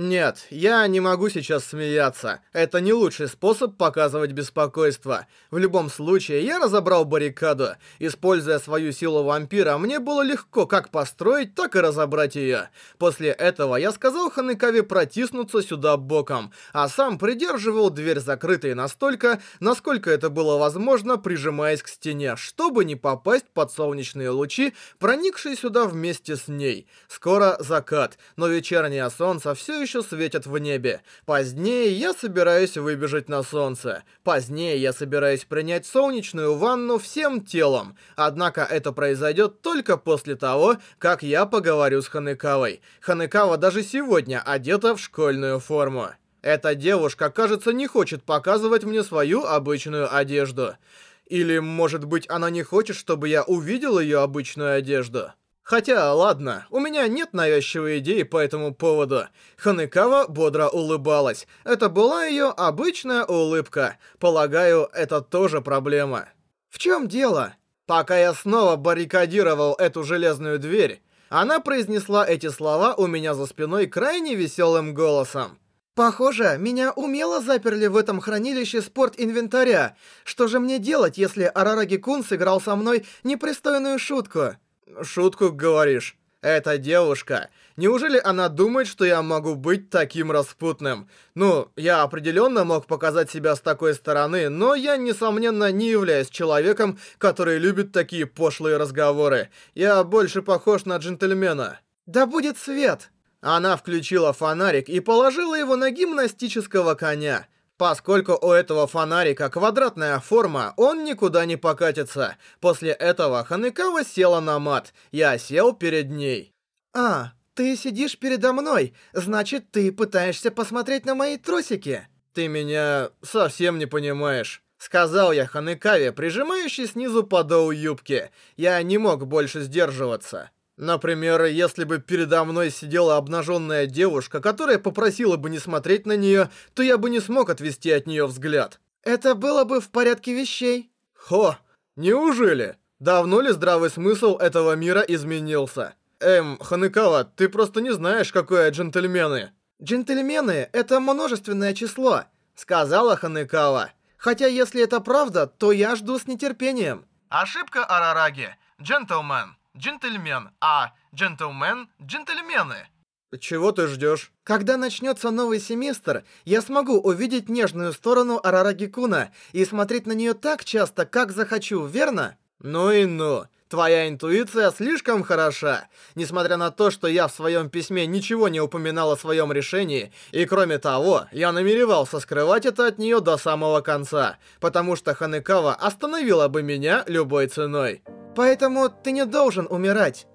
Нет, я не могу сейчас смеяться. Это не лучший способ показывать беспокойство. В любом случае, я разобрал баррикаду. Используя свою силу вампира, мне было легко как построить, так и разобрать ее. После этого я сказал Ханекаве протиснуться сюда боком, а сам придерживал дверь закрытой настолько, насколько это было возможно, прижимаясь к стене, чтобы не попасть под солнечные лучи, проникшие сюда вместе с ней. Скоро закат, но вечернее солнце все еще еще светят в небе. Позднее я собираюсь выбежать на солнце. Позднее я собираюсь принять солнечную ванну всем телом. Однако это произойдет только после того, как я поговорю с Ханекавой. Ханекава даже сегодня одета в школьную форму. Эта девушка, кажется, не хочет показывать мне свою обычную одежду. Или, может быть, она не хочет, чтобы я увидел ее обычную одежду? Хотя, ладно, у меня нет навязчивой идеи по этому поводу. Ханекава бодро улыбалась. Это была ее обычная улыбка. Полагаю, это тоже проблема. В чем дело? Пока я снова баррикадировал эту железную дверь, она произнесла эти слова у меня за спиной крайне веселым голосом. Похоже, меня умело заперли в этом хранилище спорт-инвентаря. Что же мне делать, если Арараги-кун сыграл со мной непристойную шутку? Шутку говоришь? Эта девушка, неужели она думает, что я могу быть таким распутным? Ну, я определенно мог показать себя с такой стороны, но я, несомненно, не являюсь человеком, который любит такие пошлые разговоры. Я больше похож на джентльмена. Да будет свет! Она включила фонарик и положила его на гимнастического коня. Поскольку у этого фонарика квадратная форма, он никуда не покатится. После этого Ханекава села на мат. Я сел перед ней. «А, ты сидишь передо мной. Значит, ты пытаешься посмотреть на мои трусики?» «Ты меня совсем не понимаешь». Сказал я Ханекаве, прижимающий снизу подол юбки. Я не мог больше сдерживаться. Например, если бы передо мной сидела обнаженная девушка, которая попросила бы не смотреть на нее, то я бы не смог отвести от нее взгляд. Это было бы в порядке вещей. Хо, неужели? Давно ли здравый смысл этого мира изменился? Эм, Ханекава, ты просто не знаешь, какое джентльмены. Джентльмены — это множественное число, сказала Ханекава. Хотя если это правда, то я жду с нетерпением. Ошибка Арараги. Джентльмен джентльмен, а джентльмен — джентльмены. Чего ты ждешь? Когда начнется новый семестр, я смогу увидеть нежную сторону Арараги Куна и смотреть на нее так часто, как захочу, верно? Ну и ну. Твоя интуиция слишком хороша. Несмотря на то, что я в своем письме ничего не упоминал о своем решении, и кроме того, я намеревался скрывать это от нее до самого конца, потому что Ханекава остановила бы меня любой ценой. Поэтому ты не должен умирать.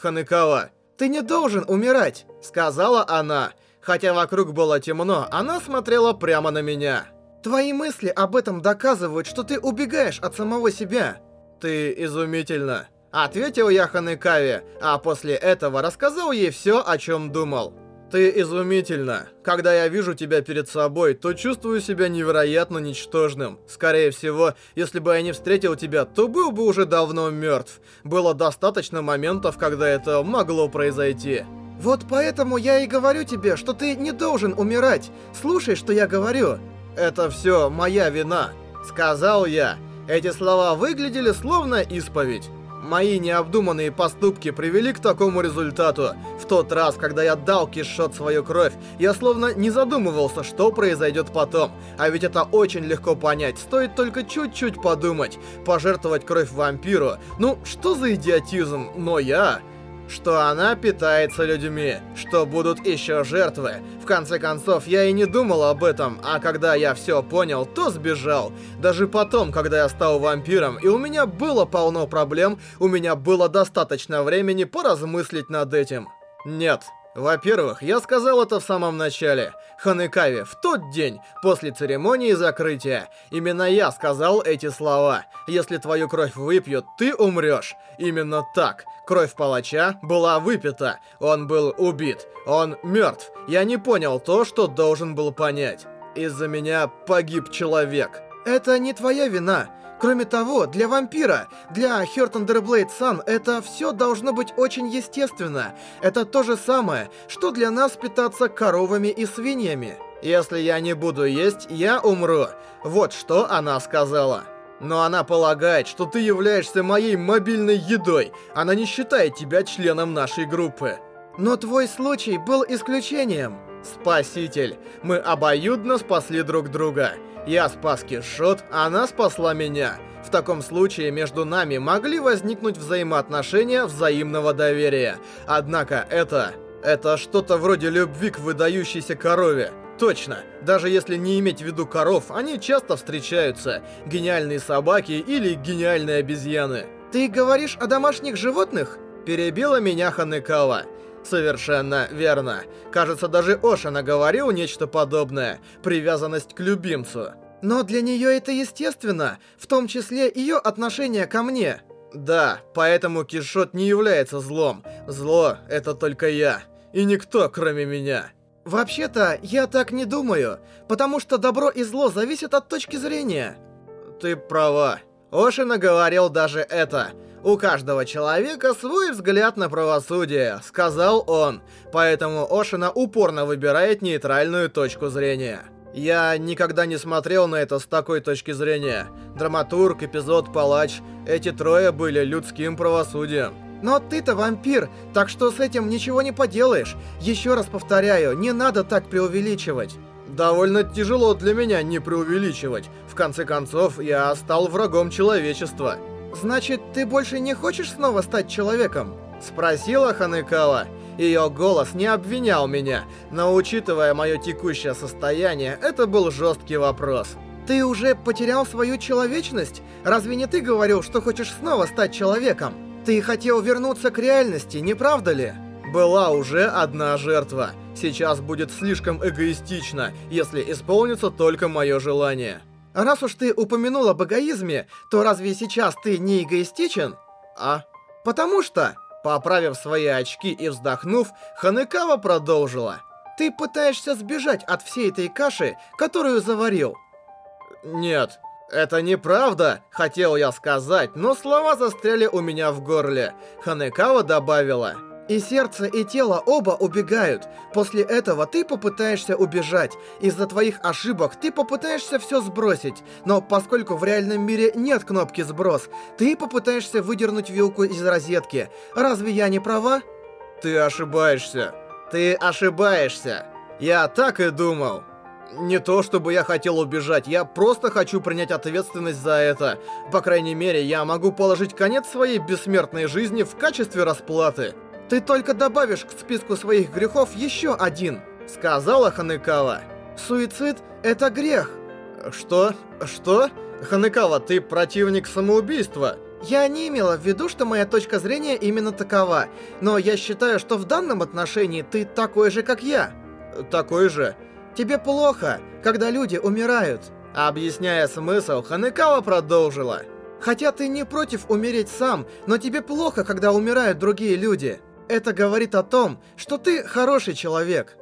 Ханекава, ты не должен умирать, сказала она. Хотя вокруг было темно, она смотрела прямо на меня. Твои мысли об этом доказывают, что ты убегаешь от самого себя. «Ты изумительно», — ответил я Ханекаве, а после этого рассказал ей все, о чем думал. «Ты изумительно. Когда я вижу тебя перед собой, то чувствую себя невероятно ничтожным. Скорее всего, если бы я не встретил тебя, то был бы уже давно мертв. Было достаточно моментов, когда это могло произойти». «Вот поэтому я и говорю тебе, что ты не должен умирать. Слушай, что я говорю». «Это все моя вина», — сказал я. Эти слова выглядели словно исповедь. Мои необдуманные поступки привели к такому результату. В тот раз, когда я дал Кишот свою кровь, я словно не задумывался, что произойдет потом. А ведь это очень легко понять, стоит только чуть-чуть подумать. Пожертвовать кровь вампиру. Ну, что за идиотизм? Но я что она питается людьми, что будут еще жертвы. В конце концов, я и не думал об этом, а когда я все понял, то сбежал. Даже потом, когда я стал вампиром, и у меня было полно проблем, у меня было достаточно времени поразмыслить над этим. Нет. Во-первых, я сказал это в самом начале. Ханекаве, в тот день, после церемонии закрытия. Именно я сказал эти слова. Если твою кровь выпьют, ты умрешь. Именно так. Кровь палача была выпита. Он был убит. Он мертв. Я не понял то, что должен был понять. Из-за меня погиб человек. Это не твоя вина. Кроме того, для вампира, для Хёрт Андерблейд Сан, это все должно быть очень естественно. Это то же самое, что для нас питаться коровами и свиньями. Если я не буду есть, я умру. Вот что она сказала. Но она полагает, что ты являешься моей мобильной едой. Она не считает тебя членом нашей группы. Но твой случай был исключением. Спаситель. Мы обоюдно спасли друг друга. Я спас Кишот, она спасла меня. В таком случае между нами могли возникнуть взаимоотношения взаимного доверия. Однако это... Это что-то вроде любви к выдающейся корове. Точно. Даже если не иметь в виду коров, они часто встречаются. Гениальные собаки или гениальные обезьяны. Ты говоришь о домашних животных? Перебила меня Ханекава. Совершенно верно. Кажется, даже Ошина говорил нечто подобное. Привязанность к любимцу. Но для нее это естественно, в том числе ее отношение ко мне. Да, поэтому Кишот не является злом. Зло — это только я. И никто, кроме меня. Вообще-то, я так не думаю, потому что добро и зло зависят от точки зрения. Ты права. Ошина говорил даже это. «У каждого человека свой взгляд на правосудие», — сказал он. Поэтому Ошина упорно выбирает нейтральную точку зрения. Я никогда не смотрел на это с такой точки зрения. Драматург, эпизод, палач — эти трое были людским правосудием. Но ты-то вампир, так что с этим ничего не поделаешь. Еще раз повторяю, не надо так преувеличивать. Довольно тяжело для меня не преувеличивать. В конце концов, я стал врагом человечества. «Значит, ты больше не хочешь снова стать человеком?» Спросила Ханекава. Ее голос не обвинял меня, но учитывая мое текущее состояние, это был жесткий вопрос. «Ты уже потерял свою человечность? Разве не ты говорил, что хочешь снова стать человеком? Ты хотел вернуться к реальности, не правда ли?» Была уже одна жертва. Сейчас будет слишком эгоистично, если исполнится только мое желание. Раз уж ты упомянул об эгоизме, то разве сейчас ты не эгоистичен? А? Потому что, поправив свои очки и вздохнув, Ханекава продолжила. Ты пытаешься сбежать от всей этой каши, которую заварил. Нет, это неправда, хотел я сказать, но слова застряли у меня в горле. Ханекава добавила. И сердце, и тело оба убегают. После этого ты попытаешься убежать. Из-за твоих ошибок ты попытаешься все сбросить. Но поскольку в реальном мире нет кнопки «Сброс», ты попытаешься выдернуть вилку из розетки. Разве я не права? Ты ошибаешься. Ты ошибаешься. Я так и думал. Не то, чтобы я хотел убежать, я просто хочу принять ответственность за это. По крайней мере, я могу положить конец своей бессмертной жизни в качестве расплаты. Ты только добавишь к списку своих грехов еще один, сказала Ханекава. Суицид — это грех. Что? Что? Ханекава, ты противник самоубийства. Я не имела в виду, что моя точка зрения именно такова, но я считаю, что в данном отношении ты такой же, как я. Такой же? Тебе плохо, когда люди умирают. Объясняя смысл, Ханекава продолжила. Хотя ты не против умереть сам, но тебе плохо, когда умирают другие люди. Это говорит о том, что ты хороший человек.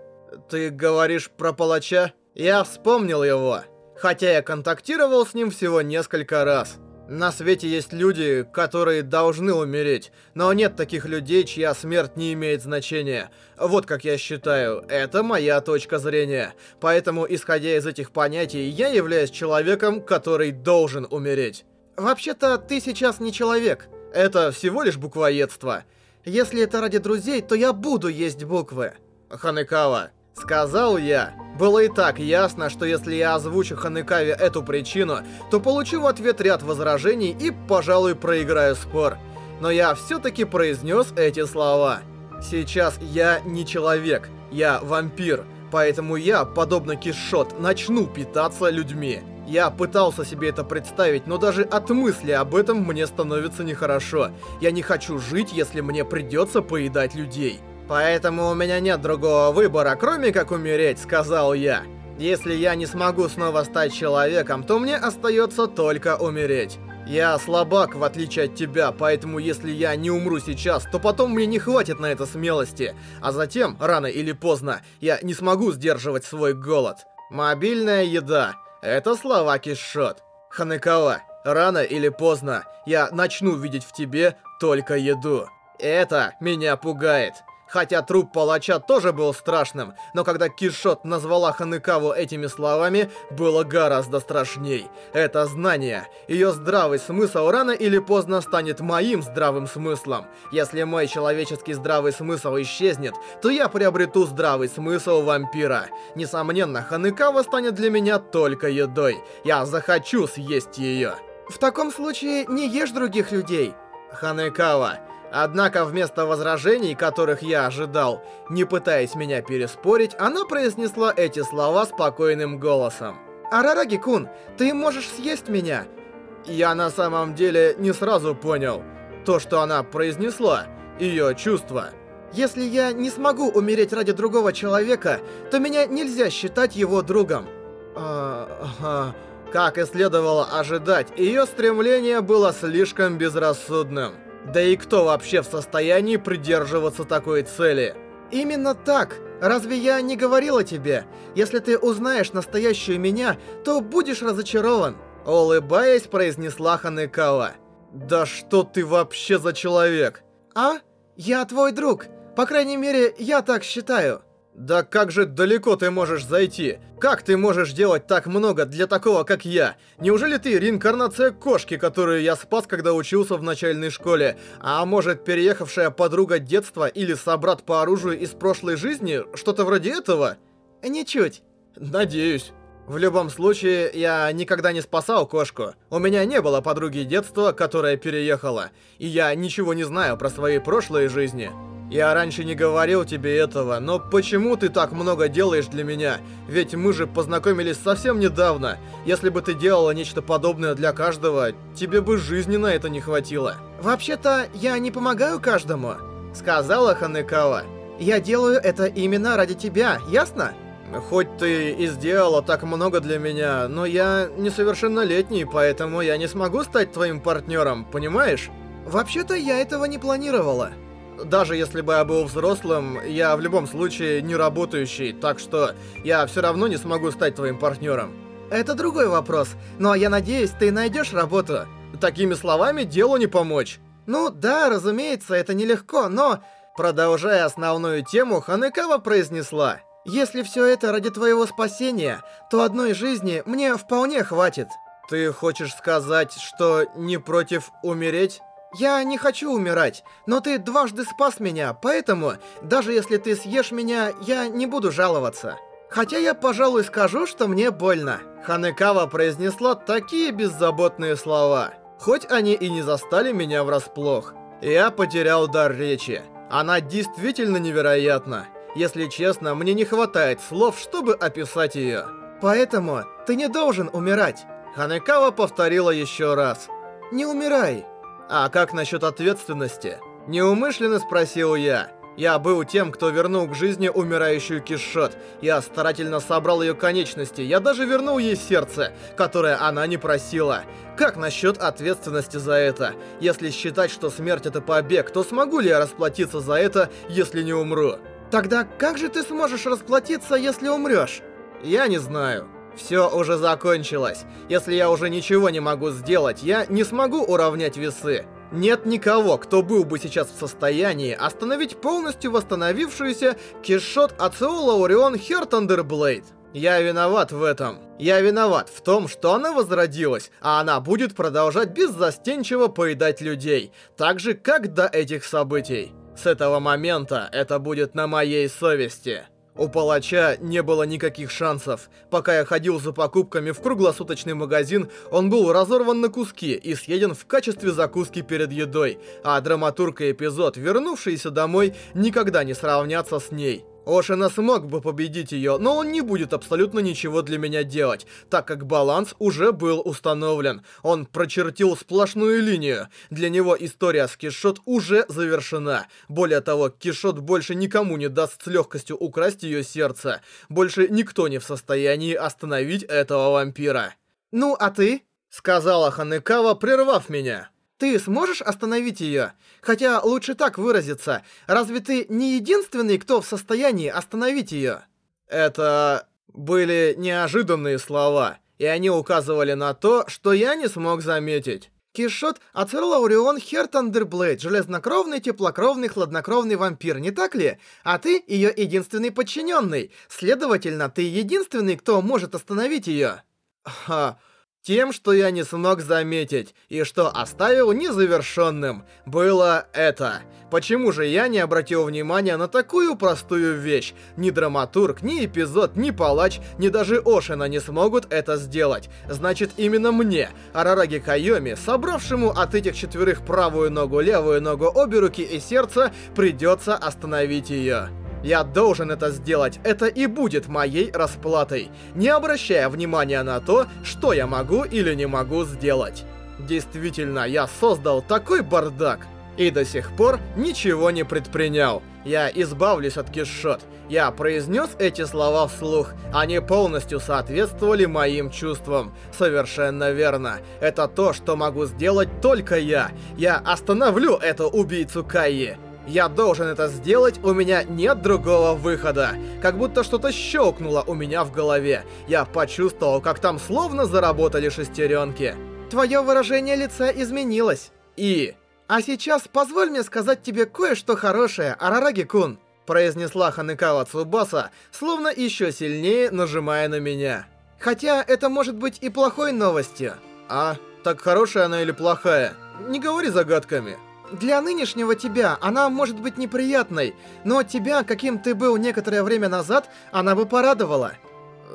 Ты говоришь про палача? Я вспомнил его. Хотя я контактировал с ним всего несколько раз. На свете есть люди, которые должны умереть, но нет таких людей, чья смерть не имеет значения. Вот как я считаю, это моя точка зрения. Поэтому, исходя из этих понятий, я являюсь человеком, который должен умереть. Вообще-то, ты сейчас не человек. Это всего лишь буквоедство. Если это ради друзей, то я буду есть буквы. Ханекава, сказал я. Было и так ясно, что если я озвучу Ханекаве эту причину, то получу в ответ ряд возражений и, пожалуй, проиграю спор. Но я все-таки произнес эти слова. Сейчас я не человек, я вампир, поэтому я, подобно Кишот, начну питаться людьми. Я пытался себе это представить, но даже от мысли об этом мне становится нехорошо. Я не хочу жить, если мне придется поедать людей. Поэтому у меня нет другого выбора, кроме как умереть, сказал я. Если я не смогу снова стать человеком, то мне остается только умереть. Я слабак, в отличие от тебя, поэтому если я не умру сейчас, то потом мне не хватит на это смелости. А затем, рано или поздно, я не смогу сдерживать свой голод. Мобильная еда. Это слова Кишот. Ханекава, рано или поздно я начну видеть в тебе только еду. Это меня пугает. Хотя труп палача тоже был страшным, но когда Кишот назвала Ханыкаву этими словами, было гораздо страшней. Это знание. Ее здравый смысл рано или поздно станет моим здравым смыслом. Если мой человеческий здравый смысл исчезнет, то я приобрету здравый смысл вампира. Несомненно, Ханыкава станет для меня только едой. Я захочу съесть ее. В таком случае не ешь других людей. Ханекава, Однако вместо возражений, которых я ожидал, не пытаясь меня переспорить, она произнесла эти слова спокойным голосом. «Арараги-кун, ты можешь съесть меня!» Я на самом деле не сразу понял то, что она произнесла, ее чувства. «Если я не смогу умереть ради другого человека, то меня нельзя считать его другом». А. Как и следовало ожидать, ее стремление было слишком безрассудным. Да и кто вообще в состоянии придерживаться такой цели? Именно так. Разве я не говорила тебе? Если ты узнаешь настоящую меня, то будешь разочарован. Улыбаясь, произнесла Ханекава. Да что ты вообще за человек? А? Я твой друг. По крайней мере, я так считаю. Да как же далеко ты можешь зайти? Как ты можешь делать так много для такого, как я? Неужели ты реинкарнация кошки, которую я спас, когда учился в начальной школе? А может, переехавшая подруга детства или собрат по оружию из прошлой жизни? Что-то вроде этого? Ничуть. Надеюсь. В любом случае, я никогда не спасал кошку. У меня не было подруги детства, которая переехала. И я ничего не знаю про свои прошлые жизни. Я раньше не говорил тебе этого, но почему ты так много делаешь для меня? Ведь мы же познакомились совсем недавно. Если бы ты делала нечто подобное для каждого, тебе бы жизни на это не хватило. Вообще-то, я не помогаю каждому, сказала Ханекава. Я делаю это именно ради тебя, ясно? Хоть ты и сделала так много для меня, но я несовершеннолетний, поэтому я не смогу стать твоим партнером, понимаешь? Вообще-то я этого не планировала даже если бы я был взрослым, я в любом случае не работающий, так что я все равно не смогу стать твоим партнером. Это другой вопрос, но я надеюсь, ты найдешь работу. Такими словами делу не помочь. Ну да, разумеется, это нелегко, но... Продолжая основную тему, Ханекава произнесла. Если все это ради твоего спасения, то одной жизни мне вполне хватит. Ты хочешь сказать, что не против умереть? Я не хочу умирать, но ты дважды спас меня, поэтому, даже если ты съешь меня, я не буду жаловаться. Хотя я, пожалуй, скажу, что мне больно. Ханекава произнесла такие беззаботные слова. Хоть они и не застали меня врасплох. Я потерял дар речи. Она действительно невероятна. Если честно, мне не хватает слов, чтобы описать ее. Поэтому ты не должен умирать. Ханекава повторила еще раз. Не умирай. «А как насчет ответственности?» Неумышленно спросил я. Я был тем, кто вернул к жизни умирающую Кишот. Я старательно собрал ее конечности. Я даже вернул ей сердце, которое она не просила. Как насчет ответственности за это? Если считать, что смерть это побег, то смогу ли я расплатиться за это, если не умру? Тогда как же ты сможешь расплатиться, если умрешь? Я не знаю. Все уже закончилось. Если я уже ничего не могу сделать, я не смогу уравнять весы. Нет никого, кто был бы сейчас в состоянии остановить полностью восстановившуюся Кишот Ацеола Орион Хертандерблейд. Я виноват в этом. Я виноват в том, что она возродилась, а она будет продолжать беззастенчиво поедать людей, так же, как до этих событий. С этого момента это будет на моей совести. У палача не было никаких шансов. Пока я ходил за покупками в круглосуточный магазин, он был разорван на куски и съеден в качестве закуски перед едой, а драматург и эпизод, вернувшиеся домой, никогда не сравнятся с ней. Ошина смог бы победить ее, но он не будет абсолютно ничего для меня делать, так как баланс уже был установлен. Он прочертил сплошную линию. Для него история с Кишот уже завершена. Более того, Кишот больше никому не даст с легкостью украсть ее сердце. Больше никто не в состоянии остановить этого вампира. «Ну, а ты?» — сказала Ханекава, прервав меня. Ты сможешь остановить ее? Хотя лучше так выразиться. Разве ты не единственный, кто в состоянии остановить ее? Это были неожиданные слова. и они указывали на то, что я не смог заметить. Кишот Ацерлаурион Хертандерблейд, железнокровный, теплокровный, хладнокровный вампир, не так ли? А ты ее единственный подчиненный. Следовательно, ты единственный, кто может остановить ее. Ха, тем, что я не смог заметить, и что оставил незавершенным, было это. Почему же я не обратил внимания на такую простую вещь? Ни драматург, ни эпизод, ни палач, ни даже Ошина не смогут это сделать. Значит, именно мне, Арараги Кайоми, собравшему от этих четверых правую ногу, левую ногу, обе руки и сердце, придется остановить ее. Я должен это сделать, это и будет моей расплатой, не обращая внимания на то, что я могу или не могу сделать. Действительно, я создал такой бардак. И до сих пор ничего не предпринял. Я избавлюсь от кишот. Я произнес эти слова вслух. Они полностью соответствовали моим чувствам. Совершенно верно. Это то, что могу сделать только я. Я остановлю эту убийцу Кайи. Я должен это сделать, у меня нет другого выхода. Как будто что-то щелкнуло у меня в голове. Я почувствовал, как там словно заработали шестеренки. Твое выражение лица изменилось. И... А сейчас позволь мне сказать тебе кое-что хорошее, Арараги-кун. Произнесла Ханекава Цубаса, словно еще сильнее нажимая на меня. Хотя это может быть и плохой новостью. А, так хорошая она или плохая? Не говори загадками. Для нынешнего тебя она может быть неприятной, но тебя, каким ты был некоторое время назад, она бы порадовала.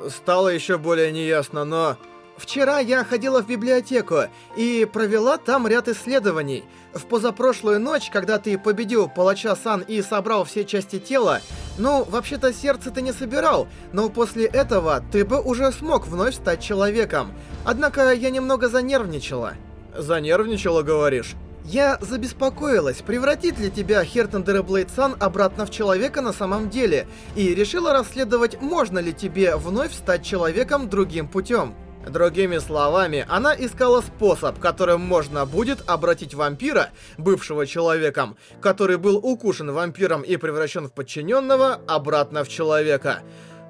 Стало еще более неясно, но... Вчера я ходила в библиотеку и провела там ряд исследований. В позапрошлую ночь, когда ты победил палача Сан и собрал все части тела, ну, вообще-то сердце ты не собирал, но после этого ты бы уже смог вновь стать человеком. Однако я немного занервничала. Занервничала, говоришь? Я забеспокоилась, превратит ли тебя Хертендер Блейдсан обратно в человека на самом деле, и решила расследовать, можно ли тебе вновь стать человеком другим путем. Другими словами, она искала способ, которым можно будет обратить вампира, бывшего человеком, который был укушен вампиром и превращен в подчиненного, обратно в человека.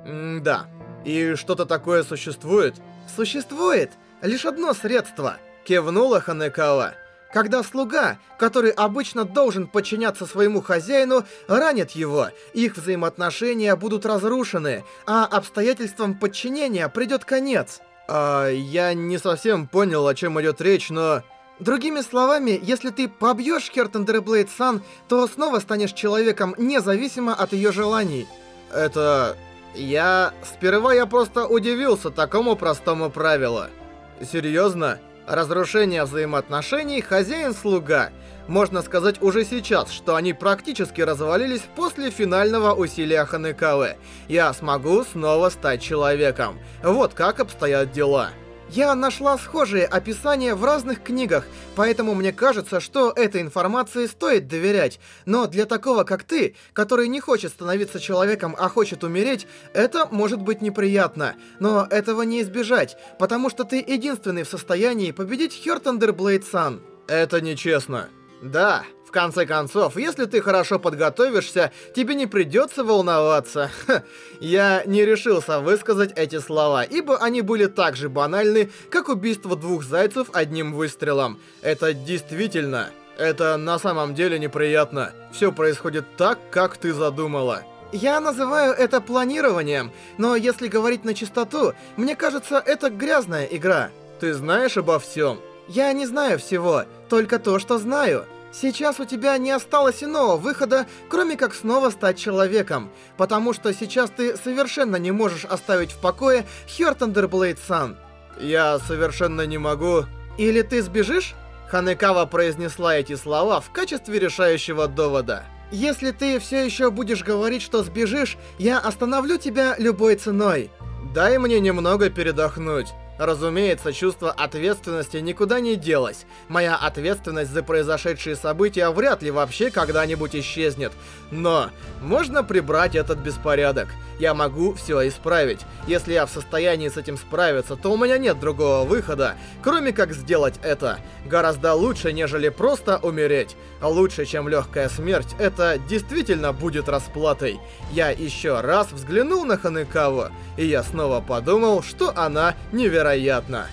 М да. И что-то такое существует? Существует. Лишь одно средство. Кивнула Ханекава. Когда слуга, который обычно должен подчиняться своему хозяину, ранит его, их взаимоотношения будут разрушены, а обстоятельствам подчинения придет конец. А, я не совсем понял, о чем идет речь, но... Другими словами, если ты побьешь Хертендерблейд Сан, то снова станешь человеком, независимо от ее желаний. Это... Я... Сперва я просто удивился такому простому правилу. Серьезно? Разрушение взаимоотношений хозяин-слуга. Можно сказать уже сейчас, что они практически развалились после финального усилия Ханекавы. Я смогу снова стать человеком. Вот как обстоят дела. Я нашла схожие описания в разных книгах, поэтому мне кажется, что этой информации стоит доверять. Но для такого, как ты, который не хочет становиться человеком, а хочет умереть, это может быть неприятно. Но этого не избежать, потому что ты единственный в состоянии победить Хёртандер Блейдсан. Это нечестно. Да, конце концов, если ты хорошо подготовишься, тебе не придется волноваться. Ха, я не решился высказать эти слова, ибо они были так же банальны, как убийство двух зайцев одним выстрелом. Это действительно... Это на самом деле неприятно. Все происходит так, как ты задумала. Я называю это планированием, но если говорить на чистоту, мне кажется, это грязная игра. Ты знаешь обо всем? Я не знаю всего, только то, что знаю. Сейчас у тебя не осталось иного выхода, кроме как снова стать человеком, потому что сейчас ты совершенно не можешь оставить в покое Хёртендерблейд-сан. Я совершенно не могу... Или ты сбежишь? Ханекава произнесла эти слова в качестве решающего довода. Если ты все еще будешь говорить, что сбежишь, я остановлю тебя любой ценой. Дай мне немного передохнуть. Разумеется, чувство ответственности никуда не делось. Моя ответственность за произошедшие события вряд ли вообще когда-нибудь исчезнет. Но можно прибрать этот беспорядок. Я могу все исправить. Если я в состоянии с этим справиться, то у меня нет другого выхода, кроме как сделать это. Гораздо лучше, нежели просто умереть. Лучше, чем легкая смерть, это действительно будет расплатой. Я еще раз взглянул на Ханекаву, и я снова подумал, что она невероятна невероятно.